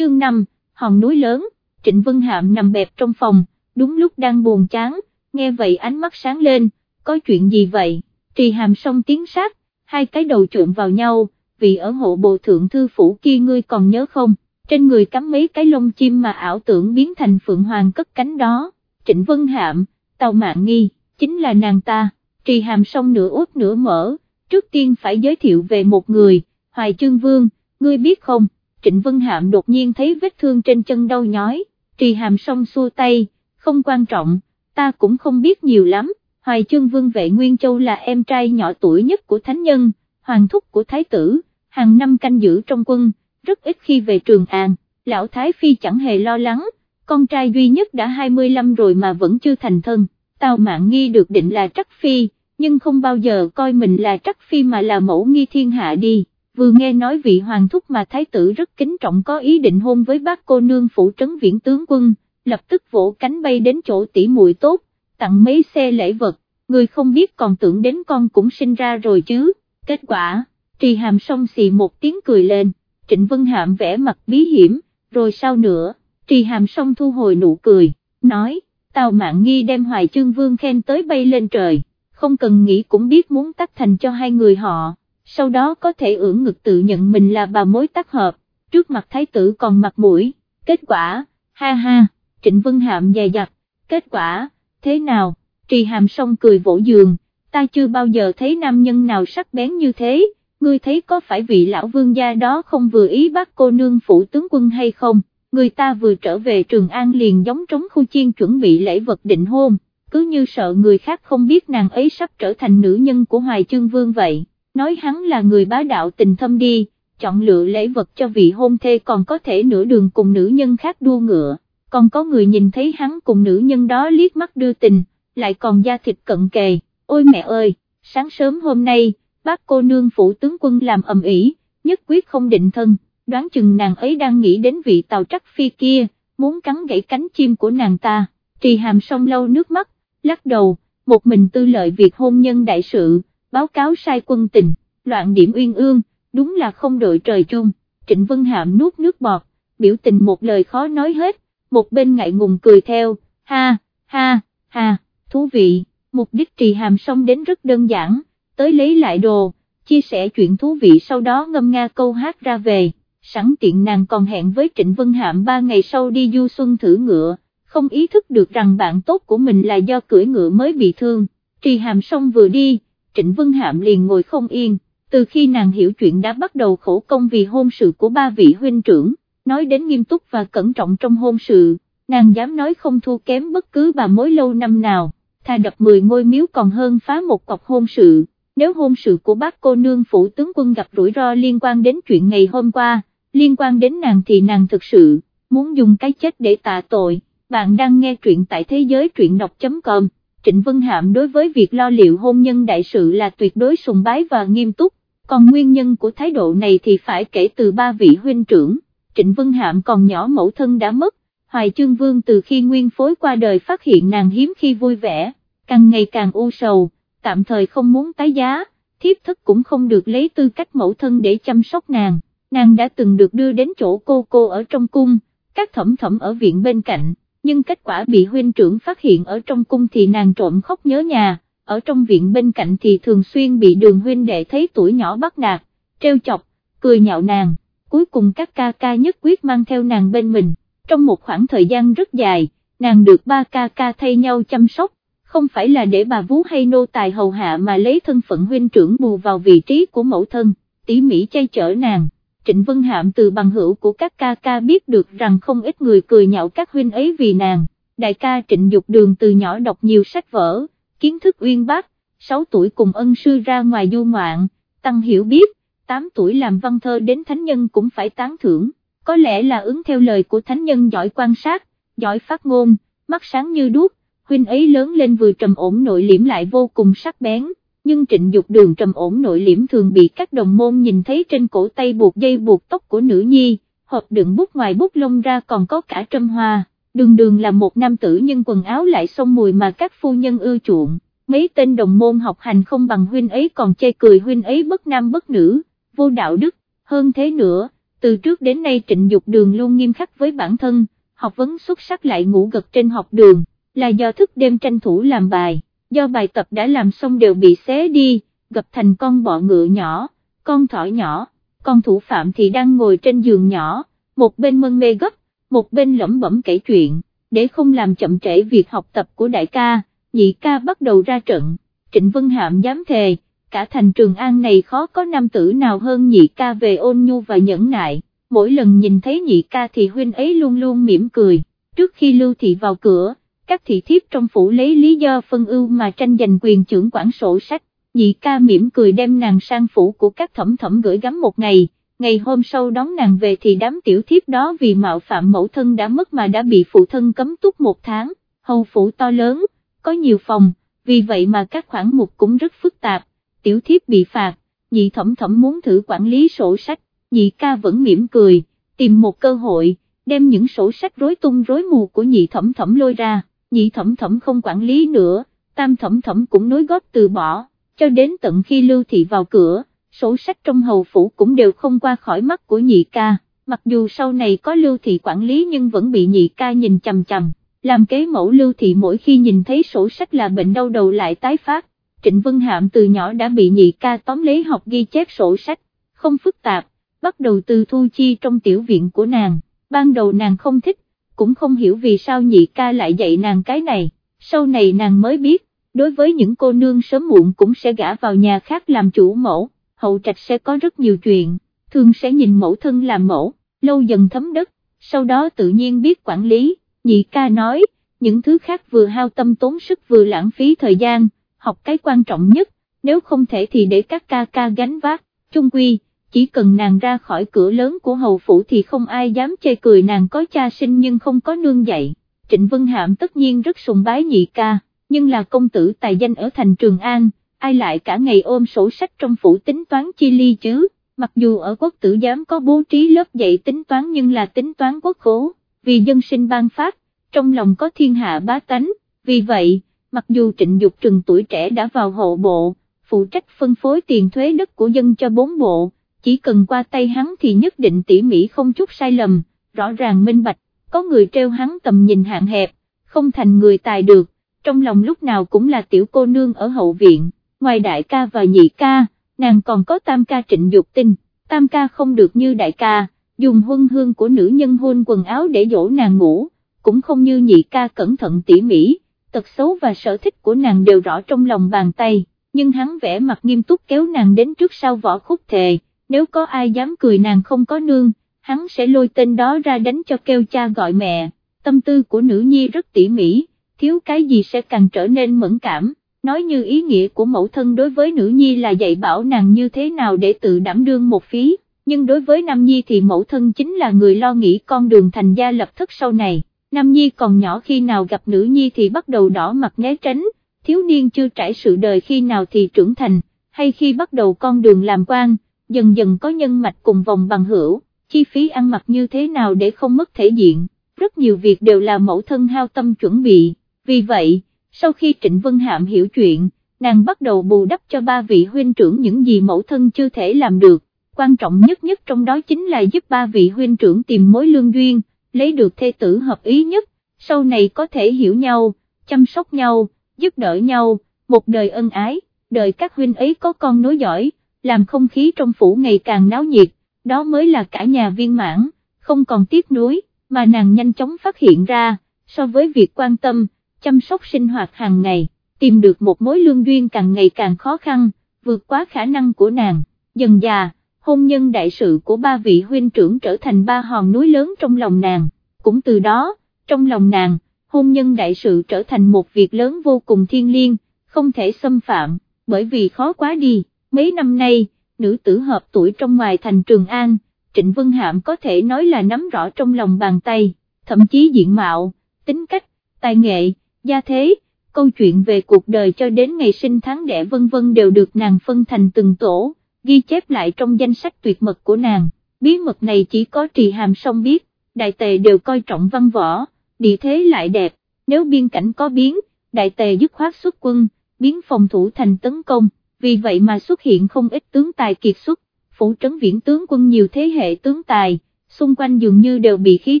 chương 5, hòn núi lớn, Trịnh Vân Hạm nằm bẹp trong phòng, đúng lúc đang buồn chán, nghe vậy ánh mắt sáng lên, có chuyện gì vậy, trì hàm song tiếng sát, hai cái đầu trộn vào nhau, vì ở hộ bộ thượng thư phủ kia ngươi còn nhớ không, trên người cắm mấy cái lông chim mà ảo tưởng biến thành phượng hoàng cất cánh đó, Trịnh Vân Hạm, tàu mạng nghi, chính là nàng ta, trì hàm song nửa út nửa mở, trước tiên phải giới thiệu về một người, Hoài Trương Vương, ngươi biết không, Trịnh Vân Hạm đột nhiên thấy vết thương trên chân đau nhói, trì hàm song xua tay, không quan trọng, ta cũng không biết nhiều lắm, Hoài Chương Vương Vệ Nguyên Châu là em trai nhỏ tuổi nhất của Thánh Nhân, hoàng thúc của Thái tử, hàng năm canh giữ trong quân, rất ít khi về Trường An, lão Thái Phi chẳng hề lo lắng, con trai duy nhất đã 25 rồi mà vẫn chưa thành thân, Tào Mạng Nghi được định là Trắc Phi, nhưng không bao giờ coi mình là Trắc Phi mà là mẫu nghi thiên hạ đi, vừa nghe nói vị hoàng thúc mà Thái tử rất kính trọng có ý định hôn với bác cô nương phủ trấn viễn tướng quân, lập tức vỗ cánh bay đến chỗ tỷ muội tốt, tặng mấy xe lễ vật, người không biết còn tưởng đến con cũng sinh ra rồi chứ, kết quả, trì hàm xong xì một tiếng cười lên, Trịnh Vân Hạm vẽ mặt bí hiểm, rồi sao nữa, trì hàm xong thu hồi nụ cười, nói, Tào Mạng Nghi đem Hoài Chương Vương khen tới bay lên trời, không cần nghĩ cũng biết muốn tắt thành cho hai người họ, sau đó có thể ưỡn ngực tự nhận mình là bà mối tác hợp, trước mặt thái tử còn mặt mũi, kết quả, ha ha, Trịnh Vân Hạm dài dặt, kết quả, thế nào, trì hàm xong cười vỗ giường, ta chưa bao giờ thấy nam nhân nào sắc bén như thế, ngươi thấy có phải vị lão vương gia đó không vừa ý bác cô nương phụ tướng quân hay không, người ta vừa trở về Trường An liền giống trống khu chiên chuẩn bị lễ vật định hôn, cứ như sợ người khác không biết nàng ấy sắp trở thành nữ nhân của Hoài Chương Vương vậy, nói hắn là người bá đạo tình thâm đi, chọn lựa lễ vật cho vị hôn thê còn có thể nửa đường cùng nữ nhân khác đua ngựa, còn có người nhìn thấy hắn cùng nữ nhân đó liếc mắt đưa tình, lại còn da thịt cận kề, ôi mẹ ơi, sáng sớm hôm nay, bác cô nương phủ tướng quân làm ầm ĩ, nhất quyết không định thân, đoán chừng nàng ấy đang nghĩ đến vị tàu trắc phi kia, muốn cắn gãy cánh chim của nàng ta, trì hàm song lâu nước mắt, lắc đầu, một mình tư lợi việc hôn nhân đại sự, báo cáo sai quân tình, loạn điểm uyên ương, đúng là không đội trời chung, Trịnh Vân Hạm nuốt nước bọt, biểu tình một lời khó nói hết, một bên ngại ngùng cười theo, ha, ha, ha, thú vị, mục đích trì hàm xong đến rất đơn giản, tới lấy lại đồ, chia sẻ chuyện thú vị sau đó ngâm nga câu hát ra về, sẵn tiện nàng còn hẹn với Trịnh Vân Hạm ba ngày sau đi du xuân thử ngựa, không ý thức được rằng bạn tốt của mình là do cưỡi ngựa mới bị thương, trì hàm xong vừa đi, Trịnh Vân Hạm liền ngồi không yên, từ khi nàng hiểu chuyện đã bắt đầu khổ công vì hôn sự của ba vị huynh trưởng, nói đến nghiêm túc và cẩn trọng trong hôn sự, nàng dám nói không thua kém bất cứ bà mối lâu năm nào, thà đập 10 ngôi miếu còn hơn phá một cọc hôn sự, nếu hôn sự của bác cô nương phủ tướng quân gặp rủi ro liên quan đến chuyện ngày hôm qua, liên quan đến nàng thì nàng thực sự, muốn dùng cái chết để tạ tội, bạn đang nghe truyện tại thế giới truyện đọc.com. Trịnh Vân Hạm đối với việc lo liệu hôn nhân đại sự là tuyệt đối sùng bái và nghiêm túc, còn nguyên nhân của thái độ này thì phải kể từ ba vị huynh trưởng, Trịnh Vân Hạm còn nhỏ mẫu thân đã mất, Hoài Chương Vương từ khi nguyên phối qua đời phát hiện nàng hiếm khi vui vẻ, càng ngày càng u sầu, tạm thời không muốn tái giá, thiếp thất cũng không được lấy tư cách mẫu thân để chăm sóc nàng, nàng đã từng được đưa đến chỗ cô cô ở trong cung, các thẩm thẩm ở viện bên cạnh nhưng kết quả bị huynh trưởng phát hiện ở trong cung thì nàng trộm khóc nhớ nhà, ở trong viện bên cạnh thì thường xuyên bị đường huynh đệ thấy tuổi nhỏ bắt nạt, treo chọc, cười nhạo nàng, cuối cùng các ca ca nhất quyết mang theo nàng bên mình, trong một khoảng thời gian rất dài, nàng được ba ca ca thay nhau chăm sóc, không phải là để bà vú hay nô tài hầu hạ mà lấy thân phận huynh trưởng bù vào vị trí của mẫu thân, tỉ mỉ chay chở nàng. Trịnh Vân Hạm từ bằng hữu của các ca ca biết được rằng không ít người cười nhạo các huynh ấy vì nàng, đại ca Trịnh Dục Đường từ nhỏ đọc nhiều sách vở, kiến thức uyên bác, 6 tuổi cùng ân sư ra ngoài du ngoạn, tăng hiểu biết, 8 tuổi làm văn thơ đến thánh nhân cũng phải tán thưởng, có lẽ là ứng theo lời của thánh nhân giỏi quan sát, giỏi phát ngôn, mắt sáng như đuốc, huynh ấy lớn lên vừa trầm ổn nội liễm lại vô cùng sắc bén nhưng trịnh dục đường trầm ổn nội liễm thường bị các đồng môn nhìn thấy trên cổ tay buộc dây buộc tóc của nữ nhi, hộp đựng bút ngoài bút lông ra còn có cả trâm hoa, đường đường là một nam tử nhưng quần áo lại xông mùi mà các phu nhân ưa chuộng, mấy tên đồng môn học hành không bằng huynh ấy còn chê cười huynh ấy bất nam bất nữ, vô đạo đức, hơn thế nữa, từ trước đến nay trịnh dục đường luôn nghiêm khắc với bản thân, học vấn xuất sắc lại ngủ gật trên học đường, là do thức đêm tranh thủ làm bài, do bài tập đã làm xong đều bị xé đi, gặp thành con bọ ngựa nhỏ, con thỏ nhỏ, con thủ phạm thì đang ngồi trên giường nhỏ, một bên mân mê gấp, một bên lẩm bẩm kể chuyện, để không làm chậm trễ việc học tập của đại ca, nhị ca bắt đầu ra trận, Trịnh Vân Hạm dám thề, cả thành Trường An này khó có nam tử nào hơn nhị ca về ôn nhu và nhẫn nại, mỗi lần nhìn thấy nhị ca thì huynh ấy luôn luôn mỉm cười, trước khi lưu thị vào cửa, các thị thiếp trong phủ lấy lý do phân ưu mà tranh giành quyền trưởng quản sổ sách, nhị ca mỉm cười đem nàng sang phủ của các thẩm thẩm gửi gắm một ngày, ngày hôm sau đón nàng về thì đám tiểu thiếp đó vì mạo phạm mẫu thân đã mất mà đã bị phụ thân cấm túc một tháng, hầu phủ to lớn, có nhiều phòng, vì vậy mà các khoản mục cũng rất phức tạp, tiểu thiếp bị phạt, nhị thẩm thẩm muốn thử quản lý sổ sách, nhị ca vẫn mỉm cười, tìm một cơ hội, đem những sổ sách rối tung rối mù của nhị thẩm thẩm lôi ra, nhị thẩm thẩm không quản lý nữa, tam thẩm thẩm cũng nối gót từ bỏ, cho đến tận khi lưu thị vào cửa, sổ sách trong hầu phủ cũng đều không qua khỏi mắt của nhị ca, mặc dù sau này có lưu thị quản lý nhưng vẫn bị nhị ca nhìn chằm chằm, làm kế mẫu lưu thị mỗi khi nhìn thấy sổ sách là bệnh đau đầu lại tái phát, Trịnh Vân Hạm từ nhỏ đã bị nhị ca tóm lấy học ghi chép sổ sách, không phức tạp, bắt đầu từ thu chi trong tiểu viện của nàng, ban đầu nàng không thích, cũng không hiểu vì sao nhị ca lại dạy nàng cái này, sau này nàng mới biết, đối với những cô nương sớm muộn cũng sẽ gả vào nhà khác làm chủ mẫu, hậu trạch sẽ có rất nhiều chuyện, thường sẽ nhìn mẫu thân làm mẫu, lâu dần thấm đất, sau đó tự nhiên biết quản lý, nhị ca nói, những thứ khác vừa hao tâm tốn sức vừa lãng phí thời gian, học cái quan trọng nhất, nếu không thể thì để các ca ca gánh vác, chung quy, chỉ cần nàng ra khỏi cửa lớn của hầu phủ thì không ai dám chê cười nàng có cha sinh nhưng không có nương dạy, Trịnh Vân Hạm tất nhiên rất sùng bái nhị ca, nhưng là công tử tài danh ở thành Trường An, ai lại cả ngày ôm sổ sách trong phủ tính toán chi ly chứ, mặc dù ở quốc tử giám có bố trí lớp dạy tính toán nhưng là tính toán quốc khố, vì dân sinh ban phát, trong lòng có thiên hạ bá tánh, vì vậy, mặc dù trịnh Dục trừng tuổi trẻ đã vào hộ bộ, phụ trách phân phối tiền thuế đất của dân cho bốn bộ, chỉ cần qua tay hắn thì nhất định tỉ mỉ không chút sai lầm, rõ ràng minh bạch, có người treo hắn tầm nhìn hạn hẹp, không thành người tài được, trong lòng lúc nào cũng là tiểu cô nương ở hậu viện, ngoài đại ca và nhị ca, nàng còn có tam ca trịnh Dục tinh, tam ca không được như đại ca, dùng huân hương của nữ nhân hôn quần áo để dỗ nàng ngủ, cũng không như nhị ca cẩn thận tỉ mỉ tật xấu và sở thích của nàng đều rõ trong lòng bàn tay, nhưng hắn vẽ mặt nghiêm túc kéo nàng đến trước sau võ khúc thề, nếu có ai dám cười nàng không có nương, hắn sẽ lôi tên đó ra đánh cho kêu cha gọi mẹ, tâm tư của nữ nhi rất tỉ mỉ, thiếu cái gì sẽ càng trở nên mẫn cảm, nói như ý nghĩa của mẫu thân đối với nữ nhi là dạy bảo nàng như thế nào để tự đảm đương một phí, nhưng đối với nam nhi thì mẫu thân chính là người lo nghĩ con đường thành gia lập thất sau này. Nam Nhi còn nhỏ khi nào gặp nữ Nhi thì bắt đầu đỏ mặt né tránh, thiếu niên chưa trải sự đời khi nào thì trưởng thành, hay khi bắt đầu con đường làm quan, dần dần có nhân mạch cùng vòng bằng hữu, chi phí ăn mặc như thế nào để không mất thể diện, rất nhiều việc đều là mẫu thân hao tâm chuẩn bị, vì vậy, sau khi Trịnh Vân Hạm hiểu chuyện, nàng bắt đầu bù đắp cho ba vị huynh trưởng những gì mẫu thân chưa thể làm được, quan trọng nhất nhất trong đó chính là giúp ba vị huynh trưởng tìm mối lương duyên lấy được thê tử hợp ý nhất, sau này có thể hiểu nhau, chăm sóc nhau, giúp đỡ nhau, một đời ân ái, đời các huynh ấy có con nối giỏi, làm không khí trong phủ ngày càng náo nhiệt, đó mới là cả nhà viên mãn, không còn tiếc nuối, mà nàng nhanh chóng phát hiện ra, so với việc quan tâm, chăm sóc sinh hoạt hàng ngày, tìm được một mối lương duyên càng ngày càng khó khăn, vượt quá khả năng của nàng, dần già hôn nhân đại sự của ba vị huynh trưởng trở thành ba hòn núi lớn trong lòng nàng, cũng từ đó, trong lòng nàng, hôn nhân đại sự trở thành một việc lớn vô cùng thiên liêng, không thể xâm phạm, bởi vì khó quá đi, mấy năm nay, nữ tử hợp tuổi trong ngoài thành Trường An, Trịnh Vân Hạm có thể nói là nắm rõ trong lòng bàn tay, thậm chí diện mạo, tính cách, tài nghệ, gia thế, câu chuyện về cuộc đời cho đến ngày sinh tháng đẻ vân vân đều được nàng phân thành từng tổ ghi chép lại trong danh sách tuyệt mật của nàng, bí mật này chỉ có trì hàm song biết, đại tề đều coi trọng văn võ, địa thế lại đẹp, nếu biên cảnh có biến, đại tề dứt khoát xuất quân, biến phòng thủ thành tấn công, vì vậy mà xuất hiện không ít tướng tài kiệt xuất, phủ trấn viễn tướng quân nhiều thế hệ tướng tài, xung quanh dường như đều bị khí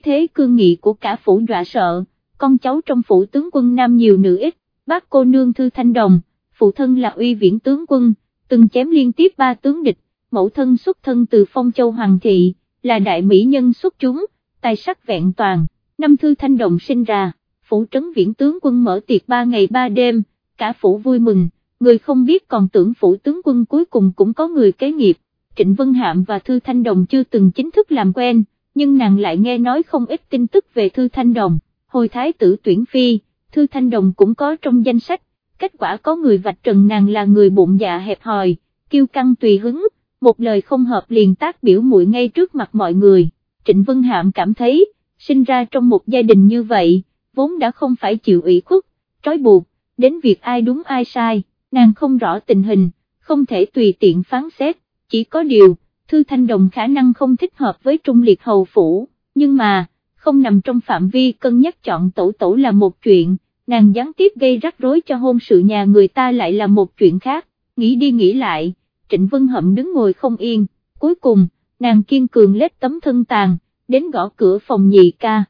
thế cương nghị của cả phủ dọa sợ, con cháu trong phủ tướng quân nam nhiều nữ ít, bác cô nương Thư Thanh Đồng, phụ thân là uy viễn tướng quân, từng chém liên tiếp ba tướng địch, mẫu thân xuất thân từ phong châu Hoàng thị, là đại mỹ nhân xuất chúng, tài sắc vẹn toàn, năm Thư Thanh Đồng sinh ra, phủ trấn viễn tướng quân mở tiệc ba ngày ba đêm, cả phủ vui mừng, người không biết còn tưởng phủ tướng quân cuối cùng cũng có người kế nghiệp. Trịnh Vân Hạm và Thư Thanh Đồng chưa từng chính thức làm quen, nhưng nàng lại nghe nói không ít tin tức về Thư Thanh Đồng, hồi thái tử tuyển phi, Thư Thanh Đồng cũng có trong danh sách, kết quả có người vạch trần nàng là người bụng dạ hẹp hòi, kiêu căng tùy hứng, một lời không hợp liền tác biểu muội ngay trước mặt mọi người, Trịnh Vân Hạm cảm thấy, sinh ra trong một gia đình như vậy, vốn đã không phải chịu ủy khuất, trói buộc, đến việc ai đúng ai sai, nàng không rõ tình hình, không thể tùy tiện phán xét chỉ có điều, Thư Thanh Đồng khả năng không thích hợp với Trung Liệt Hầu Phủ, nhưng mà, không nằm trong phạm vi cân nhắc chọn tổ tổ là một chuyện, nàng gián tiếp gây rắc rối cho hôn sự nhà người ta lại là một chuyện khác, nghĩ đi nghĩ lại, Trịnh Vân Hậm đứng ngồi không yên, cuối cùng, nàng kiên cường lết tấm thân tàn, đến gõ cửa phòng nhị ca,